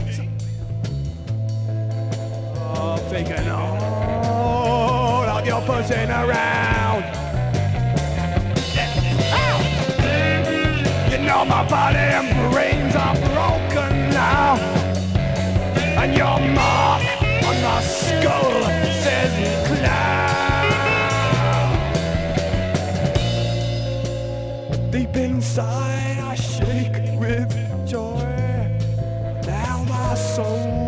feet. Oh, taking all of your pushing around. You know my body and brains are broken now. And your mark on my skull says clown. Deep inside I shake with soul.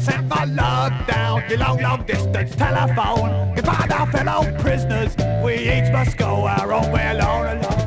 set my love down. Your long, long distance telephone. Goodbye, our fellow prisoners. We each must go our own way alone, alone.